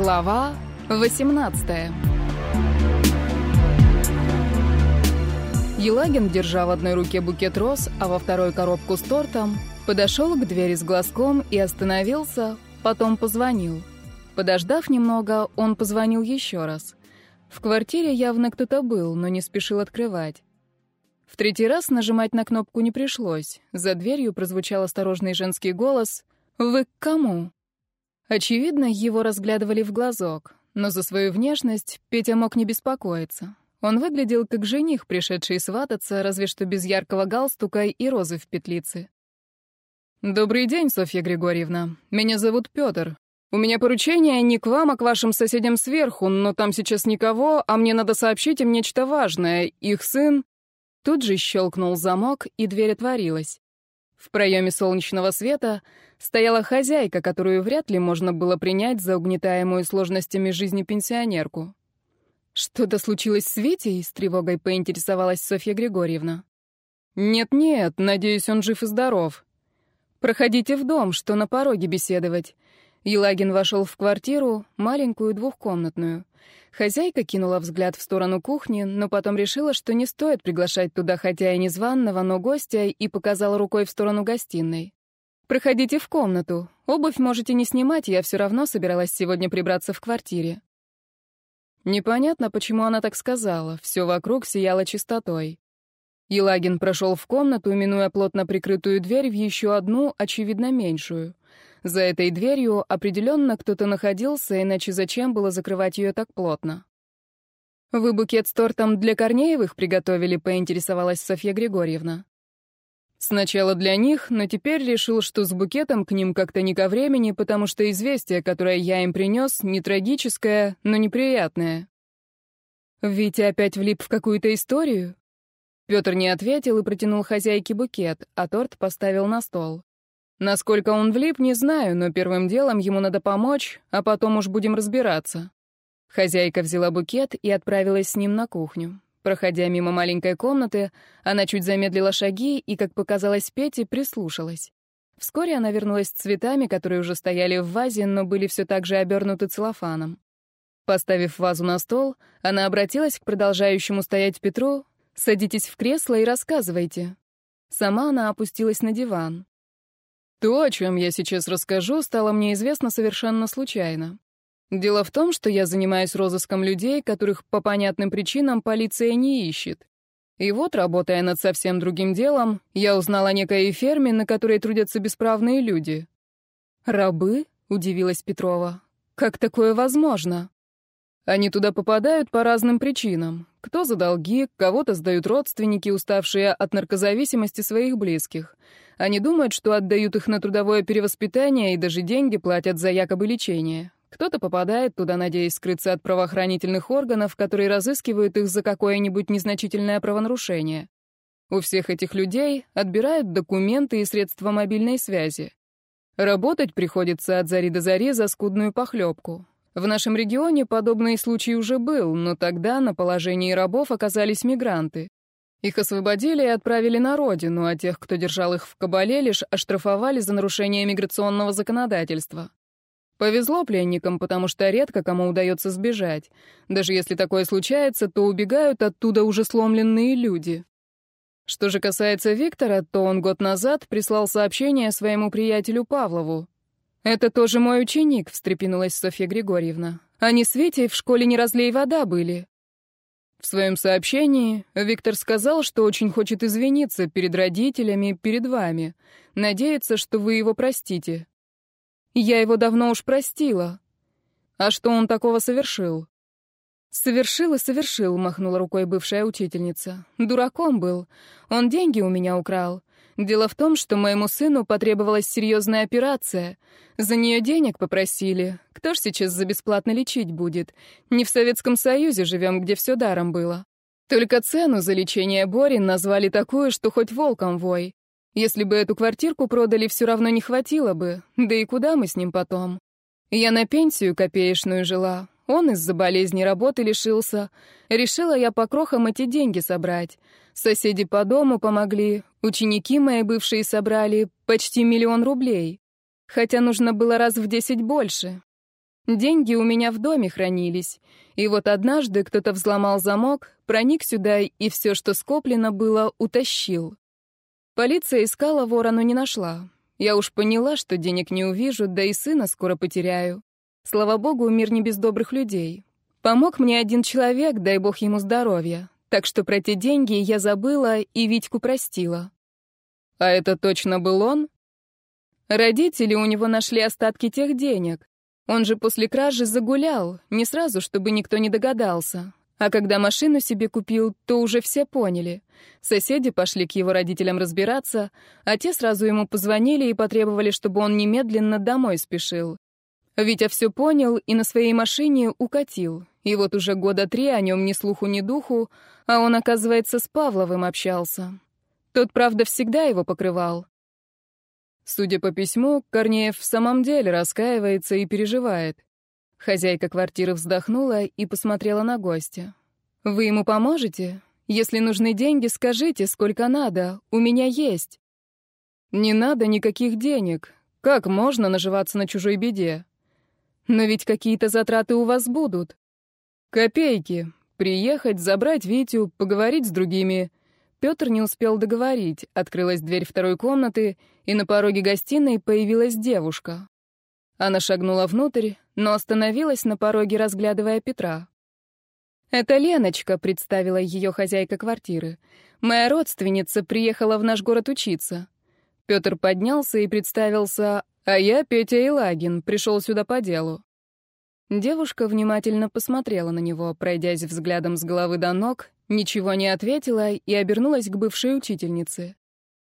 Глава 18 Елагин, держа в одной руке букет роз, а во второй коробку с тортом, подошел к двери с глазком и остановился, потом позвонил. Подождав немного, он позвонил еще раз. В квартире явно кто-то был, но не спешил открывать. В третий раз нажимать на кнопку не пришлось. За дверью прозвучал осторожный женский голос «Вы к кому?». Очевидно, его разглядывали в глазок, но за свою внешность Петя мог не беспокоиться. Он выглядел как жених, пришедший свататься, разве что без яркого галстука и розы в петлице. «Добрый день, Софья Григорьевна. Меня зовут Петр. У меня поручение не к вам, а к вашим соседям сверху, но там сейчас никого, а мне надо сообщить им нечто важное. Их сын...» Тут же щелкнул замок, и дверь отворилась. В проеме солнечного света стояла хозяйка, которую вряд ли можно было принять за угнетаемую сложностями жизни пенсионерку. «Что-то случилось с Витей?» — с тревогой поинтересовалась Софья Григорьевна. «Нет-нет, надеюсь, он жив и здоров. Проходите в дом, что на пороге беседовать». Елагин вошел в квартиру, маленькую двухкомнатную. Хозяйка кинула взгляд в сторону кухни, но потом решила, что не стоит приглашать туда хотя и незваного, но гостя, и показала рукой в сторону гостиной. «Проходите в комнату. Обувь можете не снимать, я все равно собиралась сегодня прибраться в квартире». Непонятно, почему она так сказала. Все вокруг сияло чистотой. Елагин прошел в комнату, минуя плотно прикрытую дверь в еще одну, очевидно, меньшую. За этой дверью определенно кто-то находился, иначе зачем было закрывать ее так плотно? «Вы букет с тортом для Корнеевых приготовили?» — поинтересовалась Софья Григорьевна. Сначала для них, но теперь решил, что с букетом к ним как-то не ко времени, потому что известие, которое я им принес, не трагическое, но неприятное. Витя опять влип в какую-то историю? Петр не ответил и протянул хозяйке букет, а торт поставил на стол. Насколько он влип, не знаю, но первым делом ему надо помочь, а потом уж будем разбираться. Хозяйка взяла букет и отправилась с ним на кухню. Проходя мимо маленькой комнаты, она чуть замедлила шаги и, как показалось Пете, прислушалась. Вскоре она вернулась с цветами, которые уже стояли в вазе, но были все так же обернуты целлофаном. Поставив вазу на стол, она обратилась к продолжающему стоять Петру «Садитесь в кресло и рассказывайте». Сама она опустилась на диван. То, о чем я сейчас расскажу, стало мне известно совершенно случайно. Дело в том, что я занимаюсь розыском людей, которых по понятным причинам полиция не ищет. И вот, работая над совсем другим делом, я узнала о некой ферме, на которой трудятся бесправные люди. «Рабы?» — удивилась Петрова. «Как такое возможно?» Они туда попадают по разным причинам. Кто за долги, кого-то сдают родственники, уставшие от наркозависимости своих близких. Они думают, что отдают их на трудовое перевоспитание и даже деньги платят за якобы лечение. Кто-то попадает туда, надеясь скрыться от правоохранительных органов, которые разыскивают их за какое-нибудь незначительное правонарушение. У всех этих людей отбирают документы и средства мобильной связи. Работать приходится от зари до зари за скудную похлебку. В нашем регионе подобный случай уже был, но тогда на положении рабов оказались мигранты. Их освободили и отправили на родину, а тех, кто держал их в кабале, лишь оштрафовали за нарушение миграционного законодательства. Повезло пленникам, потому что редко кому удается сбежать. Даже если такое случается, то убегают оттуда уже сломленные люди. Что же касается Виктора, то он год назад прислал сообщение своему приятелю Павлову. «Это тоже мой ученик», — встрепенулась Софья Григорьевна. «Они с Витей в школе не разлей вода были». В своем сообщении Виктор сказал, что очень хочет извиниться перед родителями, перед вами. Надеется, что вы его простите. Я его давно уж простила. А что он такого совершил? Совершил и совершил, махнула рукой бывшая учительница. Дураком был. Он деньги у меня украл. Дело в том, что моему сыну потребовалась серьезная операция. За нее денег попросили. Кто ж сейчас за бесплатно лечить будет? Не в Советском Союзе живем, где все даром было. Только цену за лечение Бори назвали такую, что хоть волком вой. Если бы эту квартирку продали, все равно не хватило бы. Да и куда мы с ним потом? Я на пенсию копеечную жила. Он из-за болезни работы лишился. Решила я по крохам эти деньги собрать. Соседи по дому помогли, ученики мои бывшие собрали почти миллион рублей. Хотя нужно было раз в десять больше. Деньги у меня в доме хранились. И вот однажды кто-то взломал замок, проник сюда и все, что скоплено было, утащил. Полиция искала вора, но не нашла. Я уж поняла, что денег не увижу, да и сына скоро потеряю. Слава богу, мир не без добрых людей. Помог мне один человек, дай бог ему здоровья. Так что про те деньги я забыла и Витьку простила. А это точно был он? Родители у него нашли остатки тех денег. Он же после кражи загулял, не сразу, чтобы никто не догадался. А когда машину себе купил, то уже все поняли. Соседи пошли к его родителям разбираться, а те сразу ему позвонили и потребовали, чтобы он немедленно домой спешил. Витя все понял и на своей машине укатил. И вот уже года три о нем ни слуху, ни духу, а он, оказывается, с Павловым общался. Тот, правда, всегда его покрывал. Судя по письму, Корнеев в самом деле раскаивается и переживает. Хозяйка квартиры вздохнула и посмотрела на гостя. «Вы ему поможете? Если нужны деньги, скажите, сколько надо. У меня есть». «Не надо никаких денег. Как можно наживаться на чужой беде? Но ведь какие-то затраты у вас будут. Копейки. Приехать, забрать Витю, поговорить с другими». Петр не успел договорить. Открылась дверь второй комнаты, и на пороге гостиной появилась девушка. Она шагнула внутрь, но остановилась на пороге, разглядывая Петра. «Это Леночка», — представила ее хозяйка квартиры. «Моя родственница приехала в наш город учиться». Петр поднялся и представился, «А я Петя Илагин, пришел сюда по делу». Девушка внимательно посмотрела на него, пройдясь взглядом с головы до ног, ничего не ответила и обернулась к бывшей учительнице.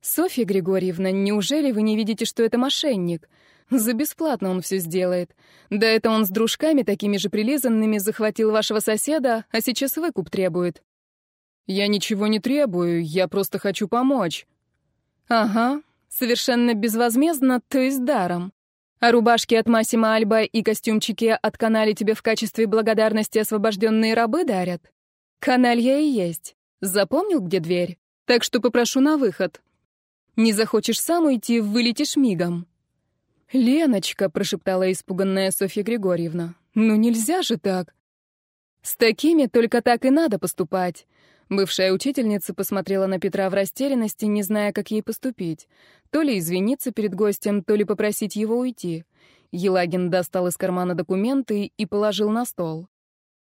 «Софья Григорьевна, неужели вы не видите, что это мошенник? За бесплатно он все сделает. Да это он с дружками такими же прилизанными захватил вашего соседа, а сейчас выкуп требует. Я ничего не требую, я просто хочу помочь. Ага, совершенно безвозмездно, то есть даром. А рубашки от Массима Альба и костюмчики от канали тебе в качестве благодарности освобожденные рабы дарят? Каналья и есть. Запомнил, где дверь? Так что попрошу на выход. Не захочешь сам уйти, вылетишь мигом. «Леночка», — прошептала испуганная Софья Григорьевна, — «ну нельзя же так». «С такими только так и надо поступать». Бывшая учительница посмотрела на Петра в растерянности, не зная, как ей поступить. То ли извиниться перед гостем, то ли попросить его уйти. Елагин достал из кармана документы и положил на стол.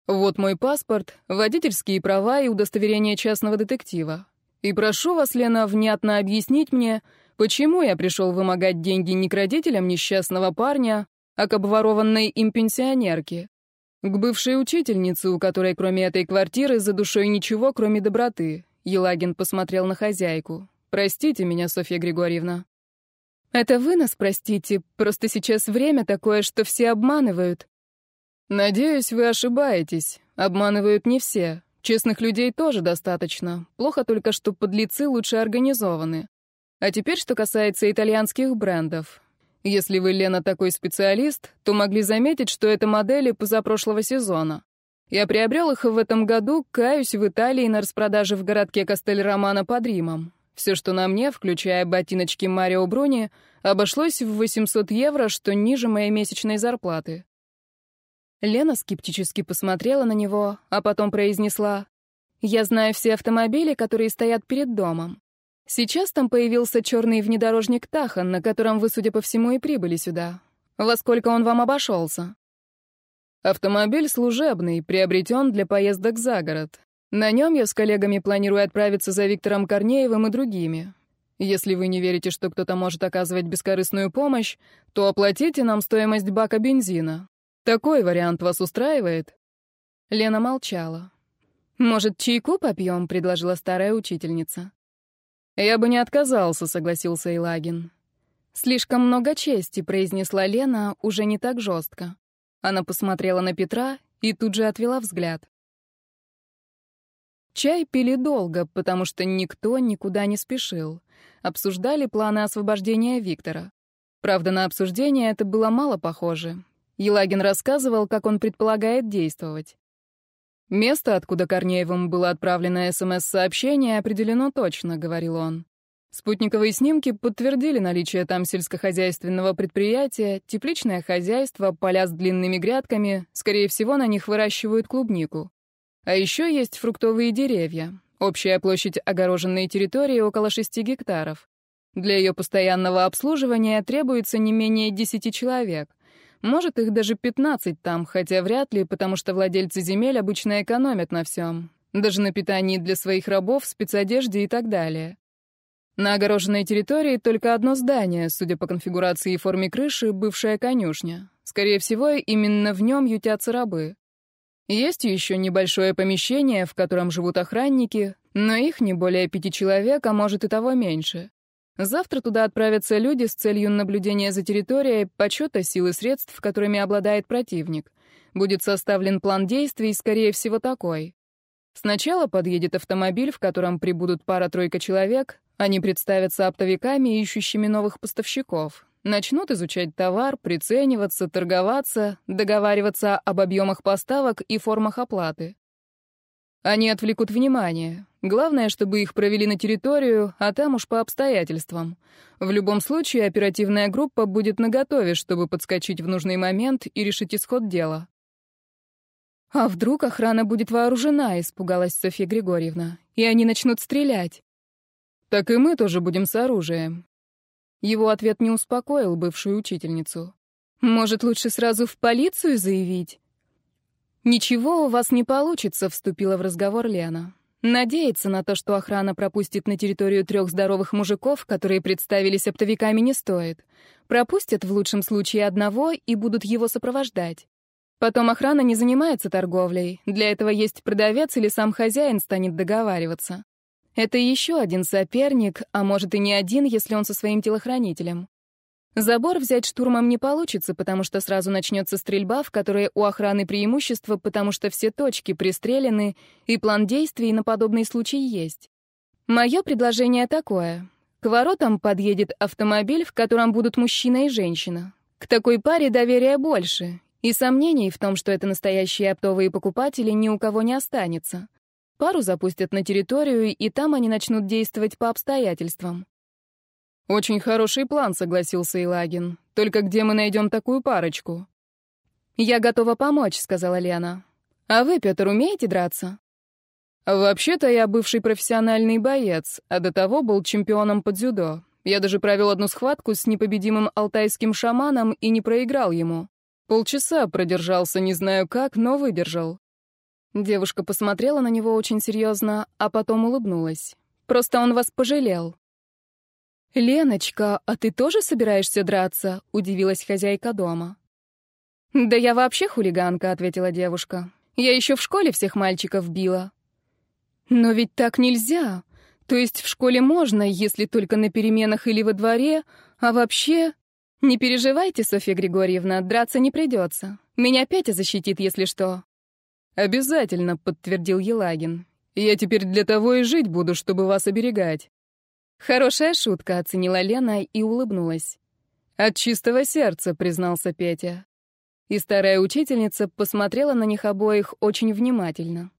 «Вот мой паспорт, водительские права и удостоверение частного детектива. И прошу вас, Лена, внятно объяснить мне, Почему я пришел вымогать деньги не к родителям несчастного парня, а к обворованной им пенсионерке? К бывшей учительнице, у которой кроме этой квартиры за душой ничего, кроме доброты. Елагин посмотрел на хозяйку. «Простите меня, Софья Григорьевна». «Это вы нас простите, просто сейчас время такое, что все обманывают». «Надеюсь, вы ошибаетесь. Обманывают не все. Честных людей тоже достаточно. Плохо только, что подлецы лучше организованы. А теперь, что касается итальянских брендов. Если вы, Лена, такой специалист, то могли заметить, что это модели позапрошлого сезона. Я приобрел их в этом году, каюсь, в Италии на распродаже в городке Кастель-Романо под Римом. Все, что на мне, включая ботиночки Марио Бруни, обошлось в 800 евро, что ниже моей месячной зарплаты. Лена скептически посмотрела на него, а потом произнесла, «Я знаю все автомобили, которые стоят перед домом. Сейчас там появился черный внедорожник Тахан, на котором вы, судя по всему, и прибыли сюда. Во сколько он вам обошелся? Автомобиль служебный, приобретен для поездок за город. На нем я с коллегами планирую отправиться за Виктором Корнеевым и другими. Если вы не верите, что кто-то может оказывать бескорыстную помощь, то оплатите нам стоимость бака бензина. Такой вариант вас устраивает?» Лена молчала. «Может, чайку попьем?» — предложила старая учительница. «Я бы не отказался», — согласился Илагин. «Слишком много чести», — произнесла Лена уже не так жестко. Она посмотрела на Петра и тут же отвела взгляд. Чай пили долго, потому что никто никуда не спешил. Обсуждали планы освобождения Виктора. Правда, на обсуждение это было мало похоже. Елагин рассказывал, как он предполагает действовать. «Место, откуда Корнеевым было отправлено СМС-сообщение, определено точно», — говорил он. Спутниковые снимки подтвердили наличие там сельскохозяйственного предприятия, тепличное хозяйство, поля с длинными грядками, скорее всего, на них выращивают клубнику. А еще есть фруктовые деревья. Общая площадь огороженной территории около 6 гектаров. Для ее постоянного обслуживания требуется не менее 10 человек. Может, их даже 15 там, хотя вряд ли, потому что владельцы земель обычно экономят на всем. Даже на питании для своих рабов, спецодежде и так далее. На огороженной территории только одно здание, судя по конфигурации и форме крыши, бывшая конюшня. Скорее всего, именно в нем ютятся рабы. Есть еще небольшое помещение, в котором живут охранники, но их не более пяти человек, а может и того меньше. Завтра туда отправятся люди с целью наблюдения за территорией, подсчета сил и средств, которыми обладает противник. Будет составлен план действий, скорее всего, такой. Сначала подъедет автомобиль, в котором прибудут пара-тройка человек, они представятся оптовиками, ищущими новых поставщиков. Начнут изучать товар, прицениваться, торговаться, договариваться об объемах поставок и формах оплаты. Они отвлекут внимание. Главное, чтобы их провели на территорию, а там уж по обстоятельствам. В любом случае, оперативная группа будет наготове, чтобы подскочить в нужный момент и решить исход дела. «А вдруг охрана будет вооружена?» — испугалась Софья Григорьевна. «И они начнут стрелять». «Так и мы тоже будем с оружием». Его ответ не успокоил бывшую учительницу. «Может, лучше сразу в полицию заявить?» «Ничего у вас не получится», — вступила в разговор Лена. Надеяться на то, что охрана пропустит на территорию трех здоровых мужиков, которые представились оптовиками, не стоит. Пропустят в лучшем случае одного и будут его сопровождать. Потом охрана не занимается торговлей. Для этого есть продавец или сам хозяин станет договариваться. Это еще один соперник, а может и не один, если он со своим телохранителем. Забор взять штурмом не получится, потому что сразу начнется стрельба, в которой у охраны преимущество, потому что все точки пристрелены, и план действий на подобный случай есть. Мое предложение такое. К воротам подъедет автомобиль, в котором будут мужчина и женщина. К такой паре доверия больше, и сомнений в том, что это настоящие оптовые покупатели, ни у кого не останется. Пару запустят на территорию, и там они начнут действовать по обстоятельствам. «Очень хороший план», — согласился Илагин. «Только где мы найдем такую парочку?» «Я готова помочь», — сказала Лена. «А вы, Петр, умеете драться?» «Вообще-то я бывший профессиональный боец, а до того был чемпионом по дзюдо. Я даже провел одну схватку с непобедимым алтайским шаманом и не проиграл ему. Полчаса продержался, не знаю как, но выдержал. Девушка посмотрела на него очень серьезно, а потом улыбнулась. «Просто он вас пожалел». «Леночка, а ты тоже собираешься драться?» — удивилась хозяйка дома. «Да я вообще хулиганка», — ответила девушка. «Я еще в школе всех мальчиков била». «Но ведь так нельзя. То есть в школе можно, если только на переменах или во дворе, а вообще...» «Не переживайте, Софья Григорьевна, драться не придется. Меня Петя защитит, если что». «Обязательно», — подтвердил Елагин. «Я теперь для того и жить буду, чтобы вас оберегать». «Хорошая шутка», — оценила Лена и улыбнулась. «От чистого сердца», — признался Петя. И старая учительница посмотрела на них обоих очень внимательно.